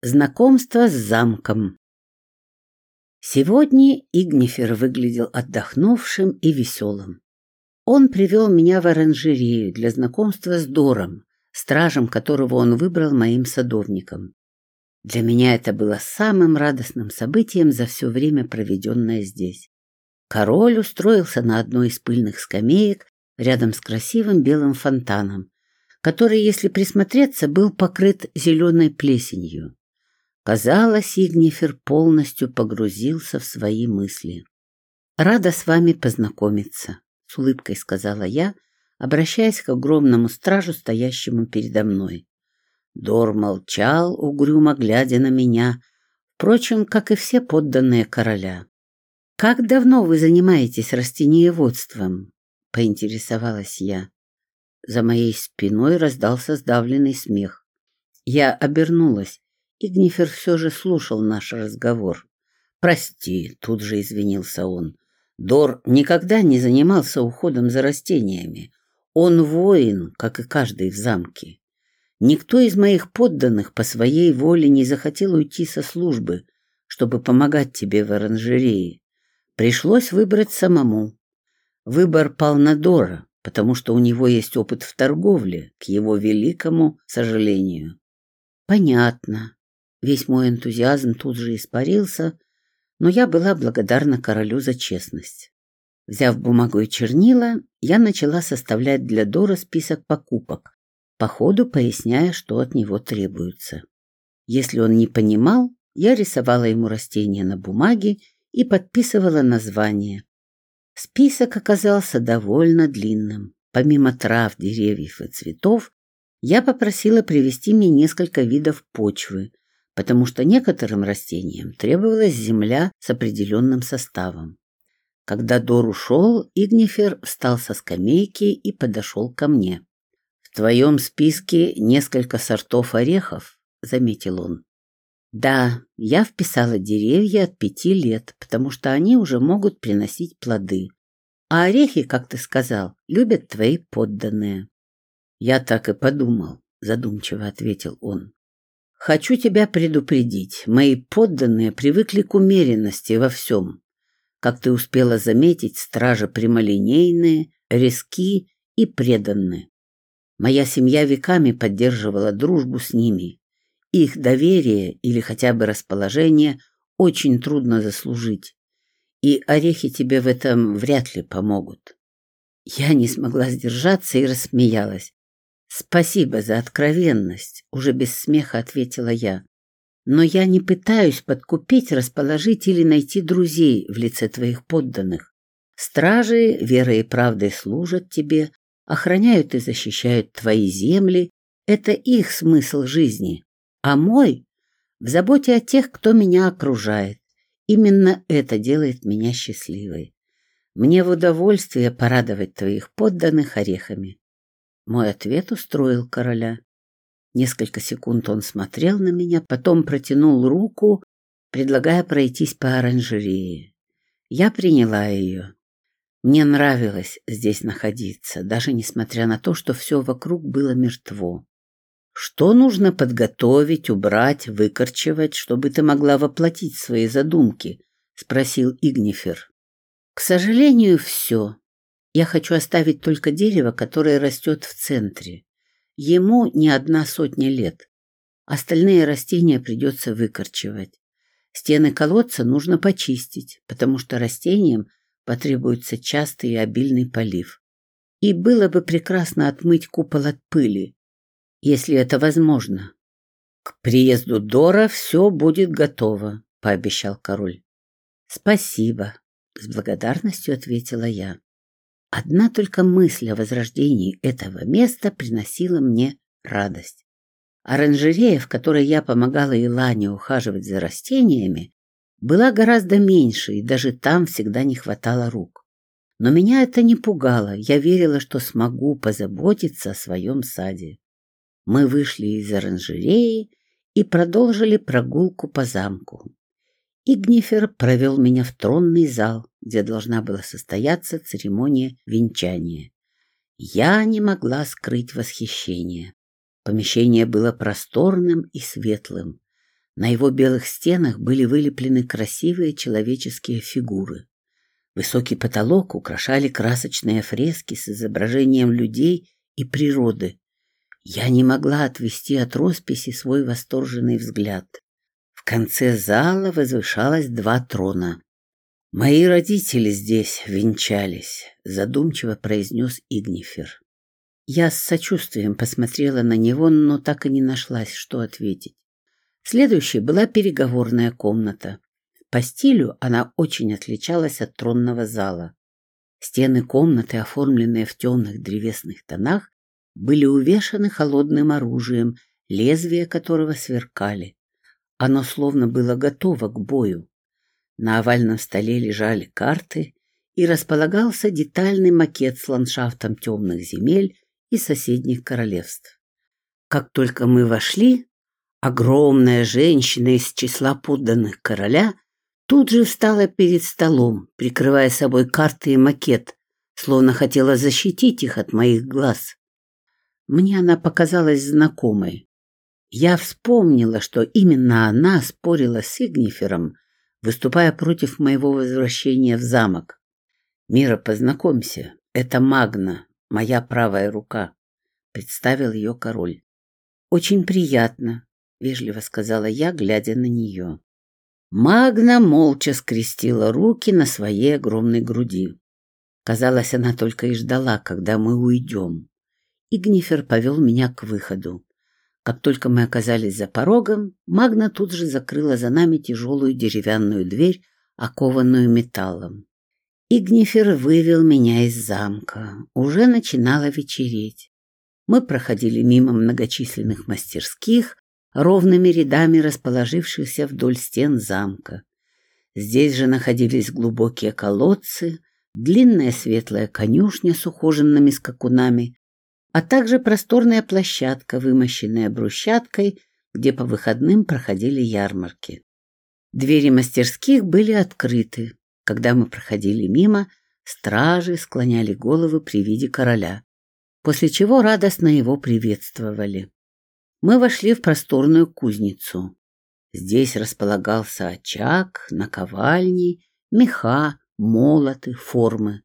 Знакомство с замком. Сегодня Игнифер выглядел отдохнувшим и веселым. Он привел меня в оранжерею для знакомства с Дором, стражем которого он выбрал моим садовником. Для меня это было самым радостным событием за все время, проведенное здесь. Король устроился на одной из пыльных скамеек рядом с красивым белым фонтаном, который, если присмотреться, был покрыт зеленой плесенью. Казалось, Игнифер полностью погрузился в свои мысли. «Рада с вами познакомиться», — с улыбкой сказала я, обращаясь к огромному стражу, стоящему передо мной. Дор молчал, угрюмо глядя на меня, впрочем, как и все подданные короля. «Как давно вы занимаетесь растениеводством?» — поинтересовалась я. За моей спиной раздался сдавленный смех. Я обернулась Игнифер все же слушал наш разговор. «Прости», — тут же извинился он. «Дор никогда не занимался уходом за растениями. Он воин, как и каждый в замке. Никто из моих подданных по своей воле не захотел уйти со службы, чтобы помогать тебе в оранжерее. Пришлось выбрать самому. Выбор пал на Дора, потому что у него есть опыт в торговле, к его великому сожалению. Понятно. Весь мой энтузиазм тут же испарился, но я была благодарна королю за честность. Взяв бумагу и чернила, я начала составлять для Дора список покупок, по ходу поясняя, что от него требуется. Если он не понимал, я рисовала ему растения на бумаге и подписывала название. Список оказался довольно длинным. Помимо трав, деревьев и цветов, я попросила привезти мне несколько видов почвы, потому что некоторым растениям требовалась земля с определенным составом. Когда Дор ушел, Игнифер встал со скамейки и подошел ко мне. «В твоем списке несколько сортов орехов», — заметил он. «Да, я вписала деревья от пяти лет, потому что они уже могут приносить плоды. А орехи, как ты сказал, любят твои подданные». «Я так и подумал», — задумчиво ответил он. Хочу тебя предупредить, мои подданные привыкли к умеренности во всем. Как ты успела заметить, стражи прямолинейные, резки и преданные. Моя семья веками поддерживала дружбу с ними. Их доверие или хотя бы расположение очень трудно заслужить. И орехи тебе в этом вряд ли помогут. Я не смогла сдержаться и рассмеялась. «Спасибо за откровенность», — уже без смеха ответила я. «Но я не пытаюсь подкупить, расположить или найти друзей в лице твоих подданных. Стражи верой и правдой служат тебе, охраняют и защищают твои земли. Это их смысл жизни. А мой — в заботе о тех, кто меня окружает. Именно это делает меня счастливой. Мне в удовольствие порадовать твоих подданных орехами. Мой ответ устроил короля. Несколько секунд он смотрел на меня, потом протянул руку, предлагая пройтись по оранжерее. Я приняла ее. Мне нравилось здесь находиться, даже несмотря на то, что все вокруг было мертво. Что нужно подготовить, убрать, выкорчевать, чтобы ты могла воплотить свои задумки? Спросил Игнифер. К сожалению, все. Я хочу оставить только дерево, которое растет в центре. Ему не одна сотня лет. Остальные растения придется выкорчевать. Стены колодца нужно почистить, потому что растениям потребуется частый и обильный полив. И было бы прекрасно отмыть купол от пыли, если это возможно. К приезду Дора все будет готово, пообещал король. Спасибо, с благодарностью ответила я. Одна только мысль о возрождении этого места приносила мне радость. Оранжерея, в которой я помогала Илане ухаживать за растениями, была гораздо меньше, и даже там всегда не хватало рук. Но меня это не пугало, я верила, что смогу позаботиться о своем саде. Мы вышли из оранжереи и продолжили прогулку по замку. Игнифер провел меня в тронный зал, где должна была состояться церемония венчания. Я не могла скрыть восхищение. Помещение было просторным и светлым. На его белых стенах были вылеплены красивые человеческие фигуры. Высокий потолок украшали красочные фрески с изображением людей и природы. Я не могла отвести от росписи свой восторженный взгляд. В конце зала возвышалось два трона. «Мои родители здесь венчались», — задумчиво произнес Игнифер. Я с сочувствием посмотрела на него, но так и не нашлась, что ответить. Следующей была переговорная комната. По стилю она очень отличалась от тронного зала. Стены комнаты, оформленные в темных древесных тонах, были увешаны холодным оружием, лезвия которого сверкали. Оно словно было готово к бою. На овальном столе лежали карты, и располагался детальный макет с ландшафтом темных земель и соседних королевств. Как только мы вошли, огромная женщина из числа подданных короля тут же встала перед столом, прикрывая собой карты и макет, словно хотела защитить их от моих глаз. Мне она показалась знакомой. Я вспомнила, что именно она спорила с Игнифером, выступая против моего возвращения в замок. «Мира, познакомься, это Магна, моя правая рука», — представил ее король. «Очень приятно», — вежливо сказала я, глядя на нее. Магна молча скрестила руки на своей огромной груди. Казалось, она только и ждала, когда мы уйдем. Игнифер повел меня к выходу. Как только мы оказались за порогом, Магна тут же закрыла за нами тяжелую деревянную дверь, окованную металлом. Игнифер вывел меня из замка. Уже начинало вечереть. Мы проходили мимо многочисленных мастерских, ровными рядами расположившихся вдоль стен замка. Здесь же находились глубокие колодцы, длинная светлая конюшня с ухоженными скакунами, а также просторная площадка, вымощенная брусчаткой, где по выходным проходили ярмарки. Двери мастерских были открыты. Когда мы проходили мимо, стражи склоняли головы при виде короля, после чего радостно его приветствовали. Мы вошли в просторную кузницу. Здесь располагался очаг, наковальни, меха, молоты, формы.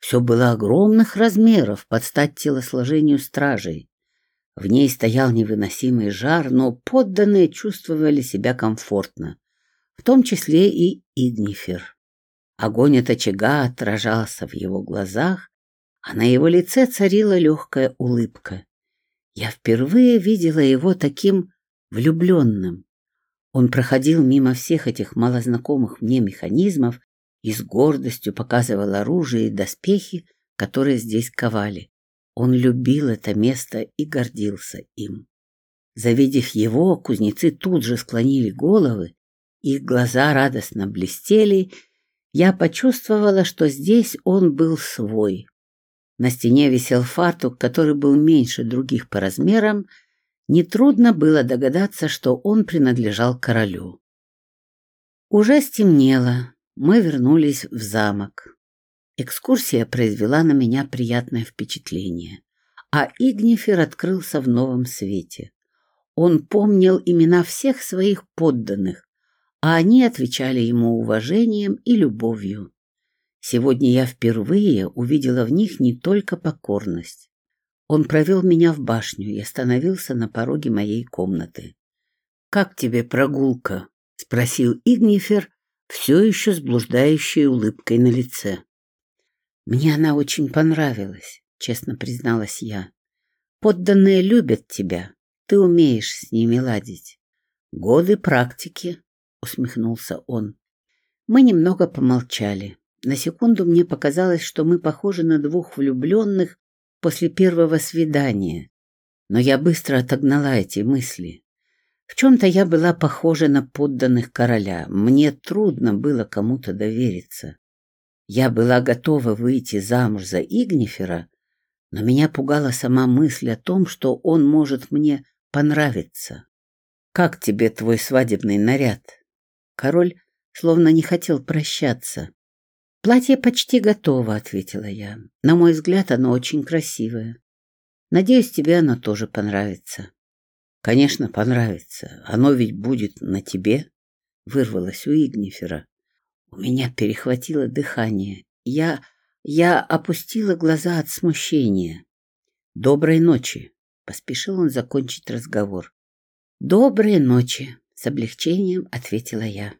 Все было огромных размеров под стать телосложению стражей. В ней стоял невыносимый жар, но подданные чувствовали себя комфортно, в том числе и Игнифер. Огонь от очага отражался в его глазах, а на его лице царила легкая улыбка. Я впервые видела его таким влюбленным. Он проходил мимо всех этих малознакомых мне механизмов и с гордостью показывал оружие и доспехи, которые здесь ковали. Он любил это место и гордился им. Завидев его, кузнецы тут же склонили головы, их глаза радостно блестели. Я почувствовала, что здесь он был свой. На стене висел фартук, который был меньше других по размерам. Нетрудно было догадаться, что он принадлежал королю. Уже стемнело мы вернулись в замок. Экскурсия произвела на меня приятное впечатление, а Игнифер открылся в новом свете. Он помнил имена всех своих подданных, а они отвечали ему уважением и любовью. Сегодня я впервые увидела в них не только покорность. Он провел меня в башню и остановился на пороге моей комнаты. «Как тебе прогулка?» — спросил Игнифер, все еще с блуждающей улыбкой на лице. «Мне она очень понравилась», — честно призналась я. «Подданные любят тебя, ты умеешь с ними ладить». «Годы практики», — усмехнулся он. Мы немного помолчали. На секунду мне показалось, что мы похожи на двух влюбленных после первого свидания. Но я быстро отогнала эти мысли. В чем-то я была похожа на подданных короля. Мне трудно было кому-то довериться. Я была готова выйти замуж за Игнифера, но меня пугала сама мысль о том, что он может мне понравиться. «Как тебе твой свадебный наряд?» Король словно не хотел прощаться. «Платье почти готово», — ответила я. «На мой взгляд, оно очень красивое. Надеюсь, тебе оно тоже понравится». Конечно, понравится. Оно ведь будет на тебе, вырвалось у Игнифера. У меня перехватило дыхание. Я я опустила глаза от смущения. Доброй ночи, поспешил он закончить разговор. Доброй ночи, с облегчением ответила я.